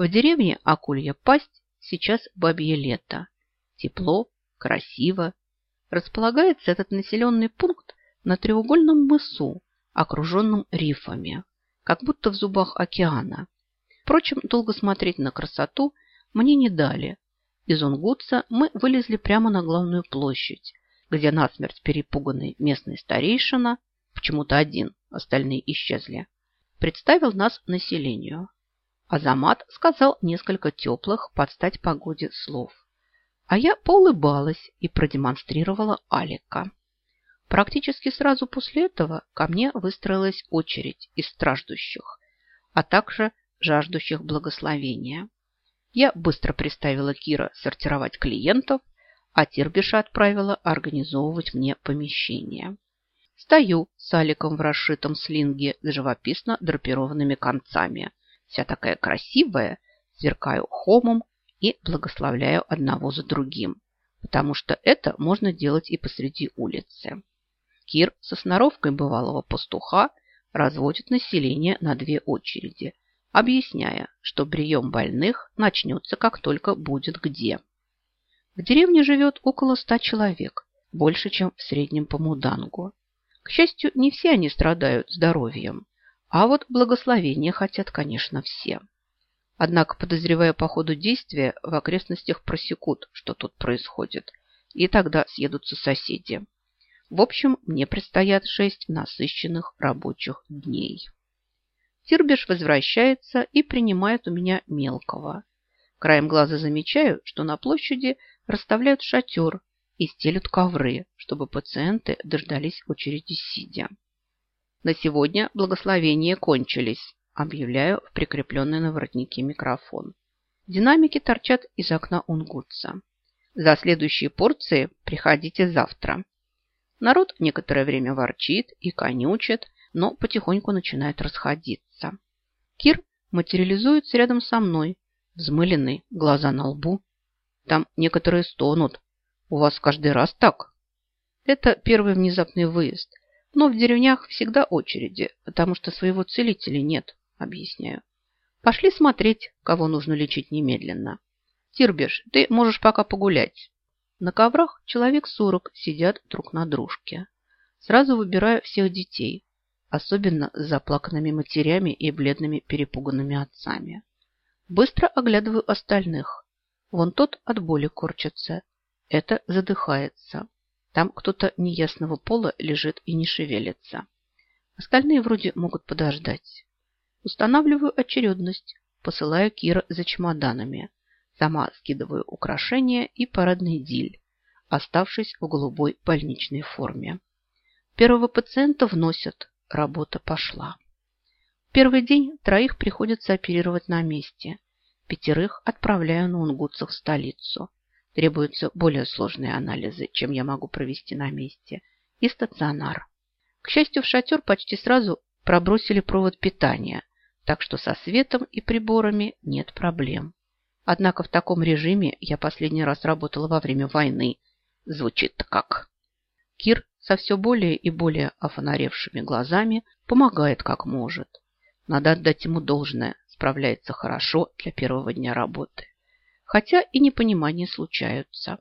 В деревне Акулья пасть сейчас бабье лето. Тепло, красиво. Располагается этот населенный пункт на треугольном мысу, окруженном рифами, как будто в зубах океана. Впрочем, долго смотреть на красоту мне не дали. Из Унгутса мы вылезли прямо на главную площадь, где насмерть перепуганный местный старейшина, почему-то один, остальные исчезли, представил нас населению. Азамат сказал несколько теплых под стать погоде слов. А я поулыбалась и продемонстрировала Алика. Практически сразу после этого ко мне выстроилась очередь из страждущих, а также жаждущих благословения. Я быстро приставила Кира сортировать клиентов, а Тирбиша отправила организовывать мне помещение. Стою с Аликом в расшитом слинге с живописно драпированными концами. Вся такая красивая, сверкаю хомом и благословляю одного за другим, потому что это можно делать и посреди улицы. Кир со сноровкой бывалого пастуха разводит население на две очереди, объясняя, что прием больных начнется, как только будет где. В деревне живет около ста человек, больше, чем в среднем по Мудангу. К счастью, не все они страдают здоровьем, а вот благословения хотят, конечно, все. Однако, подозревая по ходу действия, в окрестностях просекут, что тут происходит, и тогда съедутся соседи. В общем, мне предстоят шесть насыщенных рабочих дней. Тирбиш возвращается и принимает у меня мелкого. Краем глаза замечаю, что на площади расставляют шатер и стелют ковры, чтобы пациенты дождались очереди сидя. На сегодня благословения кончились, объявляю в прикрепленный на воротнике микрофон. Динамики торчат из окна унгутса. За следующие порции приходите завтра. Народ некоторое время ворчит и конючит, но потихоньку начинает расходиться. Кир материализуется рядом со мной, взмыленный, глаза на лбу. Там некоторые стонут. У вас каждый раз так? Это первый внезапный выезд. Но в деревнях всегда очереди, потому что своего целителя нет, объясняю. Пошли смотреть, кого нужно лечить немедленно. Тирбеш, ты можешь пока погулять. На коврах человек сорок сидят друг на дружке. Сразу выбираю всех детей, особенно с заплаканными матерями и бледными перепуганными отцами. Быстро оглядываю остальных. Вон тот от боли корчится. Это задыхается. Там кто-то неясного пола лежит и не шевелится. Остальные вроде могут подождать. Устанавливаю очередность. Посылаю Кира за чемоданами. Сама скидываю украшения и парадный диль, оставшись в голубой больничной форме. Первого пациента вносят. Работа пошла. Первый день троих приходится оперировать на месте. Пятерых отправляю на унгутцев в столицу. Требуются более сложные анализы, чем я могу провести на месте. И стационар. К счастью, в шатер почти сразу пробросили провод питания, так что со светом и приборами нет проблем. Однако в таком режиме я последний раз работала во время войны. Звучит-то как. Кир со все более и более офонаревшими глазами помогает как может. Надо отдать ему должное, справляется хорошо для первого дня работы. Хотя и непонимания случаются.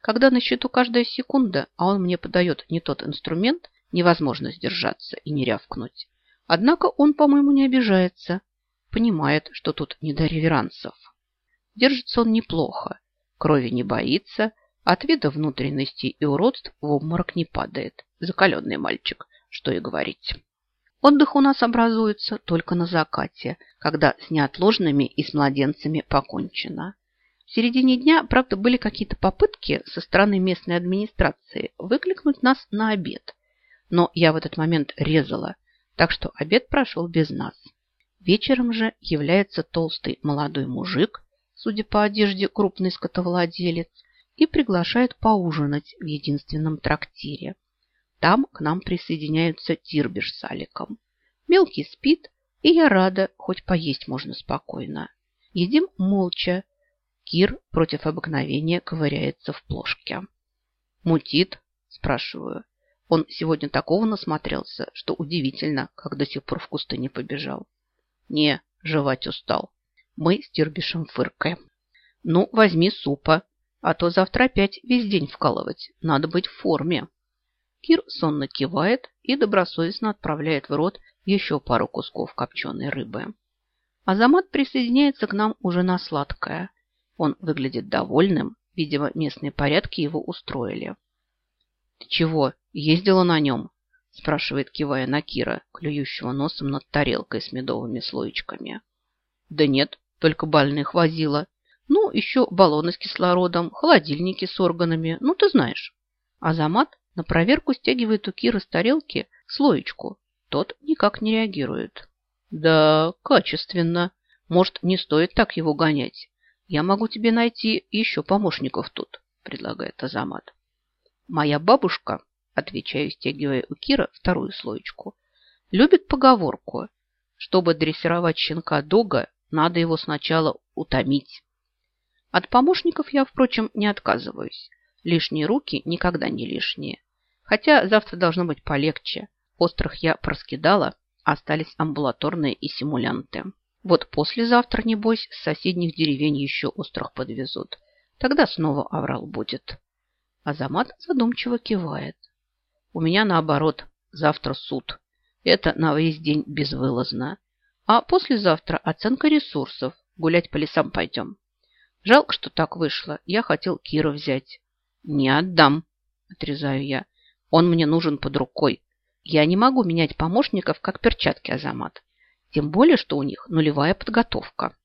Когда на счету каждая секунда, а он мне подает не тот инструмент, невозможно сдержаться и не рявкнуть. Однако он, по-моему, не обижается. Понимает, что тут не до реверансов. Держится он неплохо, крови не боится, от вида внутренностей и уродств в обморок не падает. Закаленный мальчик, что и говорить. Отдых у нас образуется только на закате, когда с неотложными и с младенцами покончено. В середине дня, правда, были какие-то попытки со стороны местной администрации выкликнуть нас на обед. Но я в этот момент резала, так что обед прошел без нас. Вечером же является толстый молодой мужик судя по одежде, крупный скотовладелец, и приглашает поужинать в единственном трактире. Там к нам присоединяются Тирбиш с Аликом. Мелкий спит, и я рада, хоть поесть можно спокойно. Едим молча. Кир против обыкновения ковыряется в плошке. «Мутит?» – спрашиваю. Он сегодня такого насмотрелся, что удивительно, как до сих пор в кусты не побежал. «Не, жевать устал», Мы с Тирбишем фыркаем. Ну, возьми супа, а то завтра опять весь день вкалывать. Надо быть в форме. Кир сонно кивает и добросовестно отправляет в рот еще пару кусков копченой рыбы. Азамат присоединяется к нам уже на сладкое. Он выглядит довольным, видимо, местные порядки его устроили. «Ты чего, ездила на нем?» спрашивает, кивая на Кира, клюющего носом над тарелкой с медовыми слоечками. «Да нет, только больных возила. Ну, еще баллоны с кислородом, холодильники с органами, ну, ты знаешь». Азамат на проверку стягивает у Кира с тарелки слоечку. Тот никак не реагирует. Да, качественно. Может, не стоит так его гонять. Я могу тебе найти еще помощников тут, предлагает Азамат. Моя бабушка, отвечаю, стягивая у Кира вторую слоечку, любит поговорку. Чтобы дрессировать щенка дога, надо его сначала утомить. От помощников я, впрочем, не отказываюсь. Лишние руки никогда не лишние. Хотя завтра должно быть полегче. Острых я проскидала, остались амбулаторные и симулянты. Вот послезавтра, небось, с соседних деревень еще острых подвезут. Тогда снова аврал будет. Азамат задумчиво кивает. У меня наоборот, завтра суд. Это на весь день безвылазно. А послезавтра оценка ресурсов. Гулять по лесам пойдем. Жалко, что так вышло. Я хотел Кира взять. Не отдам, отрезаю я. Он мне нужен под рукой. Я не могу менять помощников, как перчатки, Азамат. Тем более, что у них нулевая подготовка.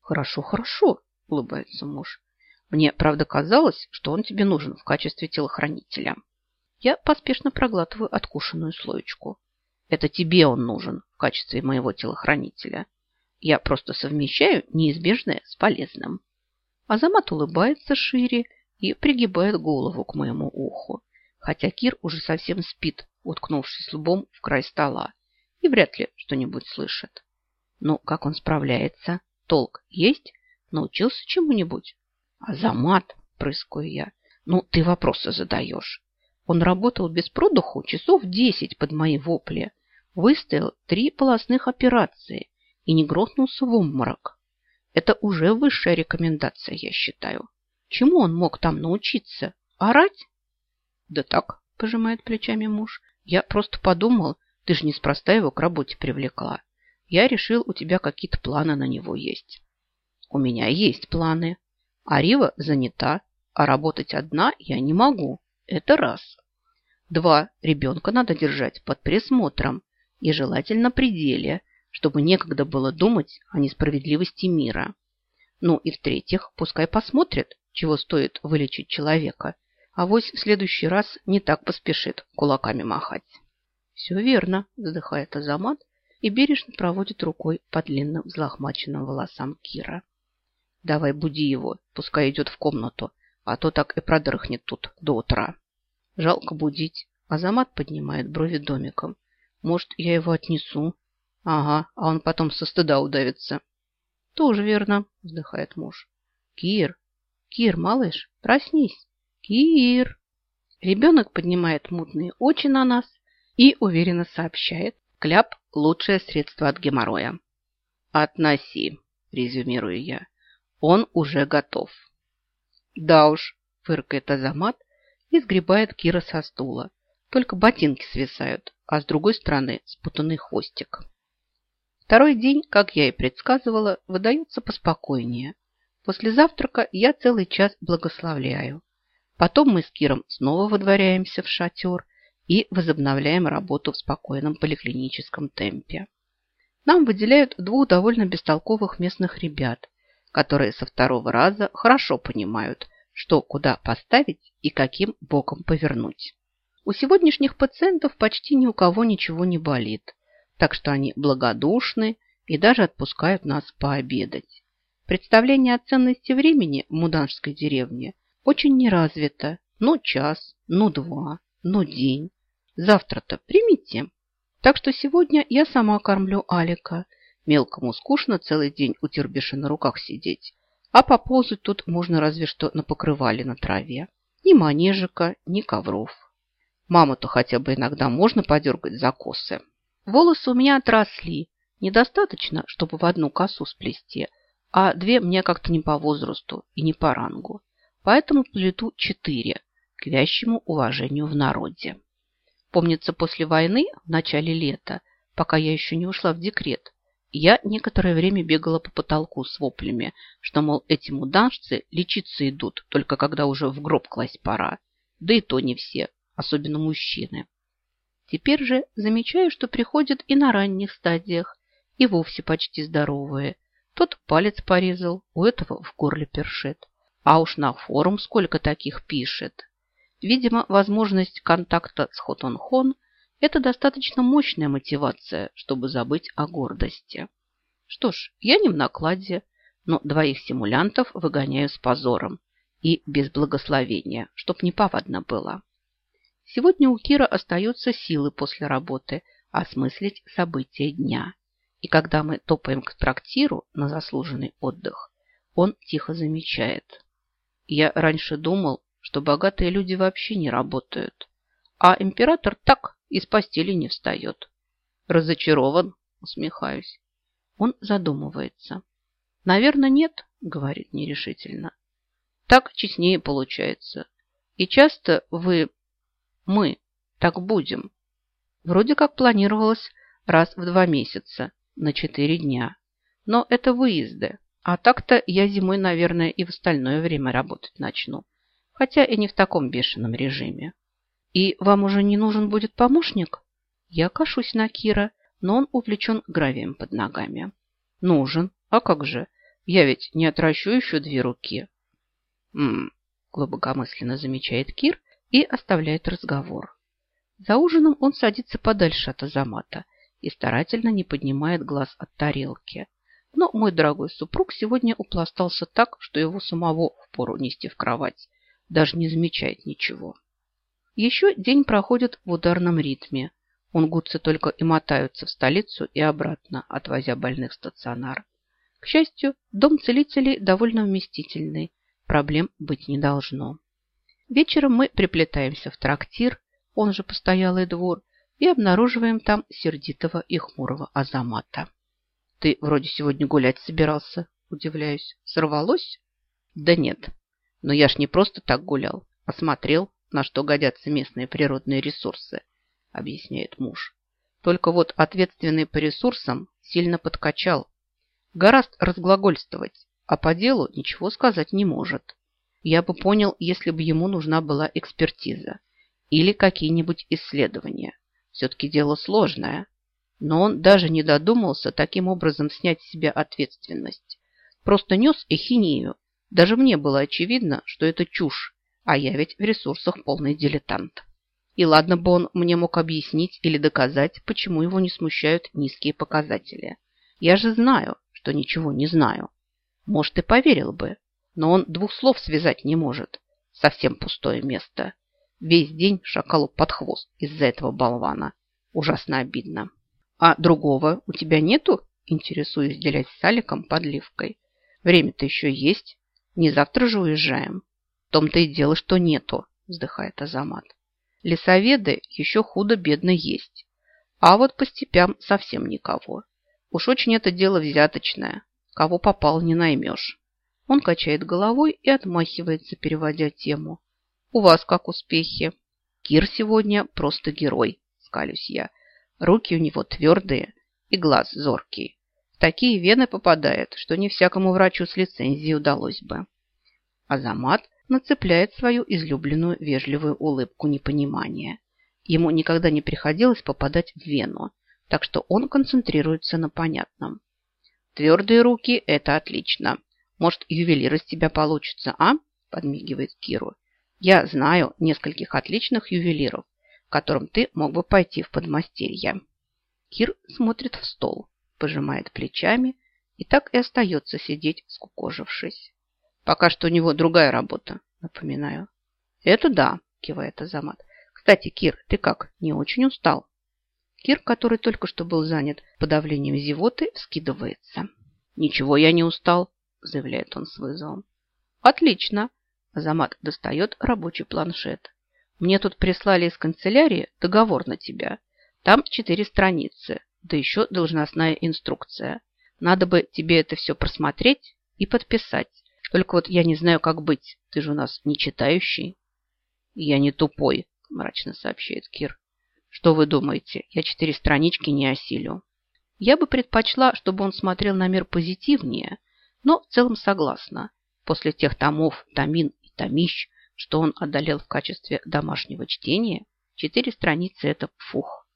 Хорошо, хорошо, улыбается муж. Мне, правда, казалось, что он тебе нужен в качестве телохранителя. Я поспешно проглатываю откушенную слоечку. Это тебе он нужен в качестве моего телохранителя. Я просто совмещаю неизбежное с полезным. Азамат улыбается шире и пригибает голову к моему уху хотя Кир уже совсем спит, уткнувшись лбом в край стола, и вряд ли что-нибудь слышит. Ну, как он справляется? Толк есть? Научился чему-нибудь? Азамат, прыскаю я. Ну, ты вопросы задаешь. Он работал без продуху часов десять под мои вопли, выстоял три полостных операции и не грохнулся в обморок. Это уже высшая рекомендация, я считаю. Чему он мог там научиться? Орать? Да так, пожимает плечами муж. Я просто подумал, ты же неспроста его к работе привлекла. Я решил, у тебя какие-то планы на него есть. У меня есть планы. А Рива занята, а работать одна я не могу. Это раз. Два. Ребенка надо держать под присмотром и желательно при деле, чтобы некогда было думать о несправедливости мира. Ну и в-третьих, пускай посмотрит, чего стоит вылечить человека – а вось в следующий раз не так поспешит кулаками махать. Все верно, вздыхает Азамат и бережно проводит рукой по длинным взлохмаченным волосам Кира. Давай буди его, пускай идет в комнату, а то так и продрыхнет тут до утра. Жалко будить. Азамат поднимает брови домиком. Может, я его отнесу? Ага, а он потом со стыда удавится. Тоже верно, вздыхает муж. Кир, Кир, малыш, проснись. Кир! Ребенок поднимает мутные очи на нас и уверенно сообщает. Кляп – лучшее средство от геморроя. «Относи», – резюмирую я. «Он уже готов». «Да уж», – фыркает Азамат и сгребает Кира со стула. Только ботинки свисают, а с другой стороны спутанный хвостик. Второй день, как я и предсказывала, выдается поспокойнее. После завтрака я целый час благословляю. Потом мы с Киром снова выдворяемся в шатер и возобновляем работу в спокойном поликлиническом темпе. Нам выделяют двух довольно бестолковых местных ребят, которые со второго раза хорошо понимают, что куда поставить и каким боком повернуть. У сегодняшних пациентов почти ни у кого ничего не болит, так что они благодушны и даже отпускают нас пообедать. Представление о ценности времени в муданжской деревне – очень неразвито. Ну, час, ну, два, ну, день. Завтра-то примите. Так что сегодня я сама кормлю Алика. Мелкому скучно целый день у Тербиша на руках сидеть. А поползать тут можно разве что на покрывале на траве. Ни манежика, ни ковров. Маму-то хотя бы иногда можно подергать за косы. Волосы у меня отросли. Недостаточно, чтобы в одну косу сплести, а две мне как-то не по возрасту и не по рангу. Поэтому плету четыре к вящему уважению в народе. Помнится, после войны, в начале лета, пока я еще не ушла в декрет, я некоторое время бегала по потолку с воплями, что, мол, эти муданжцы лечиться идут, только когда уже в гроб класть пора. Да и то не все, особенно мужчины. Теперь же замечаю, что приходят и на ранних стадиях, и вовсе почти здоровые. Тот палец порезал, у этого в горле першет. А уж на форум сколько таких пишет. Видимо, возможность контакта с Хотон-Хон – это достаточно мощная мотивация, чтобы забыть о гордости. Что ж, я не в накладе, но двоих симулянтов выгоняю с позором и без благословения, чтоб неповадно было. Сегодня у Кира остаются силы после работы осмыслить события дня. И когда мы топаем к трактиру на заслуженный отдых, он тихо замечает. Я раньше думал, что богатые люди вообще не работают. А император так из постели не встает. Разочарован, усмехаюсь. Он задумывается. Наверное, нет, говорит нерешительно. Так честнее получается. И часто вы, мы, так будем. Вроде как планировалось раз в два месяца, на четыре дня. Но это выезды. А так-то я зимой, наверное, и в остальное время работать начну хотя и не в таком бешеном режиме. И вам уже не нужен будет помощник? Я кашусь на Кира, но он увлечен гравием под ногами. Нужен. А как же? Я ведь не отращу еще две руки. М глубокомысленно замечает Кир и оставляет разговор. За ужином он садится подальше от Азамата и старательно не поднимает глаз от тарелки. Но мой дорогой супруг сегодня упластался так, что его самого впору нести в кровать даже не замечает ничего. Еще день проходит в ударном ритме. Унгутцы только и мотаются в столицу и обратно, отвозя больных в стационар. К счастью, дом целителей довольно вместительный, проблем быть не должно. Вечером мы приплетаемся в трактир, он же постоялый двор, и обнаруживаем там сердитого и хмурого Азамата. «Ты вроде сегодня гулять собирался», – удивляюсь. «Сорвалось?» «Да нет, но я ж не просто так гулял, а смотрел, на что годятся местные природные ресурсы, объясняет муж. Только вот ответственный по ресурсам сильно подкачал. Гораст разглагольствовать, а по делу ничего сказать не может. Я бы понял, если бы ему нужна была экспертиза или какие-нибудь исследования. Все-таки дело сложное. Но он даже не додумался таким образом снять с себя ответственность. Просто нес эхинею даже мне было очевидно, что это чушь, а я ведь в ресурсах полный дилетант. И ладно бы он мне мог объяснить или доказать, почему его не смущают низкие показатели. Я же знаю, что ничего не знаю. Может, и поверил бы, но он двух слов связать не может. Совсем пустое место. Весь день шакалу под хвост из-за этого болвана. Ужасно обидно. А другого у тебя нету? Интересуюсь, делясь с Аликом подливкой. Время-то еще есть. Не завтра же уезжаем. В том-то и дело, что нету, вздыхает Азамат. Лесоведы еще худо-бедно есть. А вот по степям совсем никого. Уж очень это дело взяточное. Кого попал, не наймешь. Он качает головой и отмахивается, переводя тему. У вас как успехи? Кир сегодня просто герой, скалюсь я. Руки у него твердые и глаз зоркий такие вены попадает, что не всякому врачу с лицензией удалось бы. Азамат нацепляет свою излюбленную вежливую улыбку непонимания. Ему никогда не приходилось попадать в вену, так что он концентрируется на понятном. Твердые руки – это отлично. Может, ювелир из тебя получится, а? Подмигивает Киру. Я знаю нескольких отличных ювелиров, которым ты мог бы пойти в подмастерье. Кир смотрит в стол пожимает плечами и так и остается сидеть, скукожившись. Пока что у него другая работа, напоминаю. Это да, кивает Азамат. Кстати, Кир, ты как, не очень устал? Кир, который только что был занят подавлением зевоты, скидывается. Ничего я не устал, заявляет он с вызовом. Отлично. Азамат достает рабочий планшет. Мне тут прислали из канцелярии договор на тебя. Там четыре страницы да еще должностная инструкция. Надо бы тебе это все просмотреть и подписать. Только вот я не знаю, как быть. Ты же у нас не читающий. Я не тупой, мрачно сообщает Кир. Что вы думаете, я четыре странички не осилю? Я бы предпочла, чтобы он смотрел на мир позитивнее, но в целом согласна. После тех томов, томин и томищ, что он одолел в качестве домашнего чтения, четыре страницы – это фух.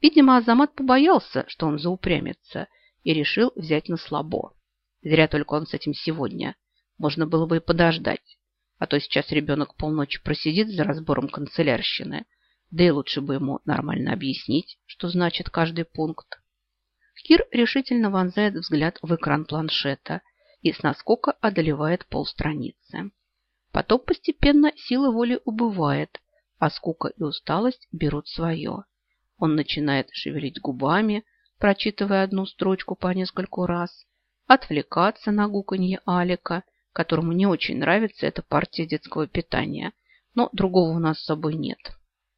Видимо, Азамат побоялся, что он заупрямится, и решил взять на слабо. Зря только он с этим сегодня. Можно было бы и подождать. А то сейчас ребенок полночи просидит за разбором канцелярщины. Да и лучше бы ему нормально объяснить, что значит каждый пункт. Кир решительно вонзает взгляд в экран планшета и с наскока одолевает полстраницы. Потом постепенно сила воли убывает, а скука и усталость берут свое. Он начинает шевелить губами, прочитывая одну строчку по нескольку раз, отвлекаться на гуканье Алика, которому не очень нравится эта партия детского питания, но другого у нас с собой нет.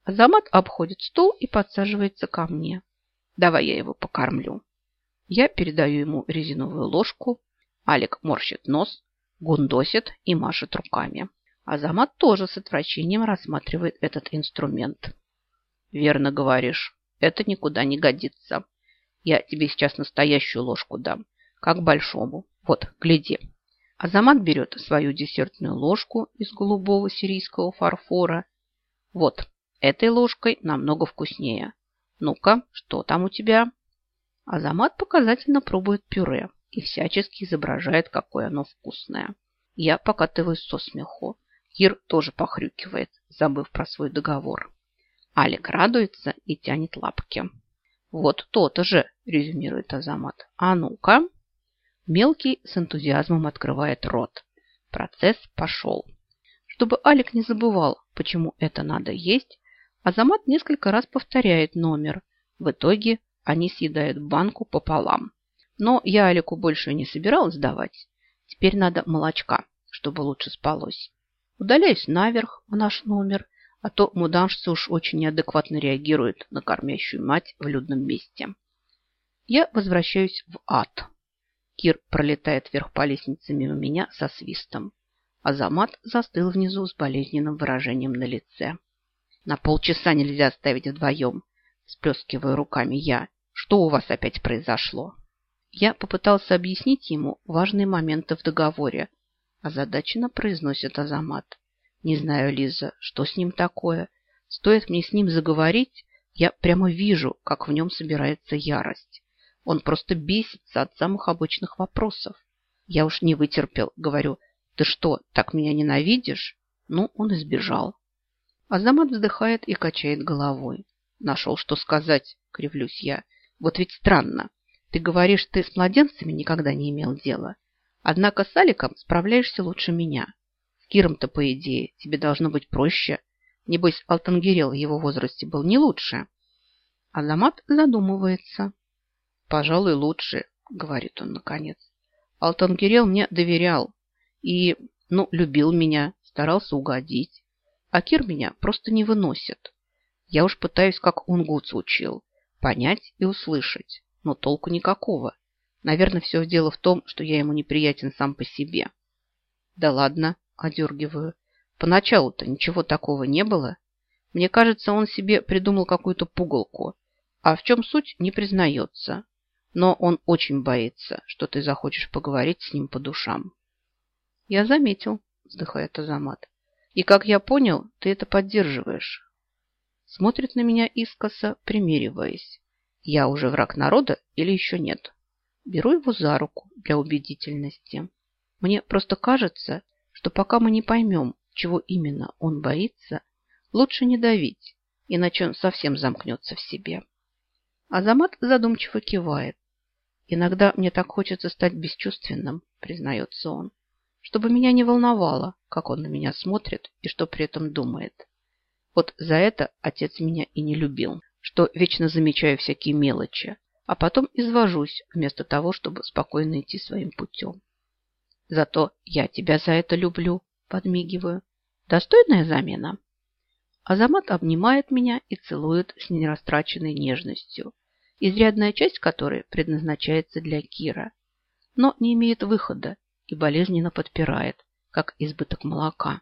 Азамат обходит стол и подсаживается ко мне. Давай я его покормлю. Я передаю ему резиновую ложку. Алик морщит нос, гундосит и машет руками. Азамат тоже с отвращением рассматривает этот инструмент. Верно говоришь, это никуда не годится. Я тебе сейчас настоящую ложку дам, как большому. Вот, гляди. Азамат берет свою десертную ложку из голубого сирийского фарфора. Вот, этой ложкой намного вкуснее. Ну-ка, что там у тебя? Азамат показательно пробует пюре и всячески изображает, какое оно вкусное. Я покатываюсь со смеху. Кир тоже похрюкивает, забыв про свой договор. Алик радуется и тянет лапки. Вот то-то же, резюмирует Азамат. А ну-ка. Мелкий с энтузиазмом открывает рот. Процесс пошел. Чтобы Алик не забывал, почему это надо есть, Азамат несколько раз повторяет номер. В итоге они съедают банку пополам. Но я Алику больше не собиралась давать. Теперь надо молочка, чтобы лучше спалось. Удаляюсь наверх в наш номер а то муданшцы уж очень неадекватно реагируют на кормящую мать в людном месте. Я возвращаюсь в ад. Кир пролетает вверх по лестнице мимо меня со свистом. Азамат застыл внизу с болезненным выражением на лице. На полчаса нельзя оставить вдвоем. Сплескиваю руками я. Что у вас опять произошло? Я попытался объяснить ему важные моменты в договоре. Озадаченно произносит Азамат. Не знаю, Лиза, что с ним такое. Стоит мне с ним заговорить, я прямо вижу, как в нем собирается ярость. Он просто бесится от самых обычных вопросов. Я уж не вытерпел, говорю, ты что, так меня ненавидишь? Ну, он избежал. Азамат вздыхает и качает головой. Нашел, что сказать, кривлюсь я. Вот ведь странно. Ты говоришь, ты с младенцами никогда не имел дела. Однако с Аликом справляешься лучше меня. Киром-то, по идее, тебе должно быть проще. Небось, Алтангирел в его возрасте был не лучше. Азамат задумывается. Пожалуй, лучше, говорит он наконец. Алтангирел мне доверял и, ну, любил меня, старался угодить. А Кир меня просто не выносит. Я уж пытаюсь, как Унгуц учил, понять и услышать, но толку никакого. Наверное, все дело в том, что я ему неприятен сам по себе. Да ладно, одергиваю. Поначалу-то ничего такого не было. Мне кажется, он себе придумал какую-то пугалку, а в чем суть не признается. Но он очень боится, что ты захочешь поговорить с ним по душам. Я заметил, вздыхает Азамат. И, как я понял, ты это поддерживаешь. Смотрит на меня искоса, примериваясь. Я уже враг народа или еще нет? Беру его за руку для убедительности. Мне просто кажется, что пока мы не поймем, чего именно он боится, лучше не давить, иначе он совсем замкнется в себе. Азамат задумчиво кивает. Иногда мне так хочется стать бесчувственным, признается он, чтобы меня не волновало, как он на меня смотрит и что при этом думает. Вот за это отец меня и не любил, что вечно замечаю всякие мелочи, а потом извожусь вместо того, чтобы спокойно идти своим путем. Зато я тебя за это люблю, подмигиваю. Достойная замена? Азамат обнимает меня и целует с нерастраченной нежностью, изрядная часть которой предназначается для Кира, но не имеет выхода и болезненно подпирает, как избыток молока.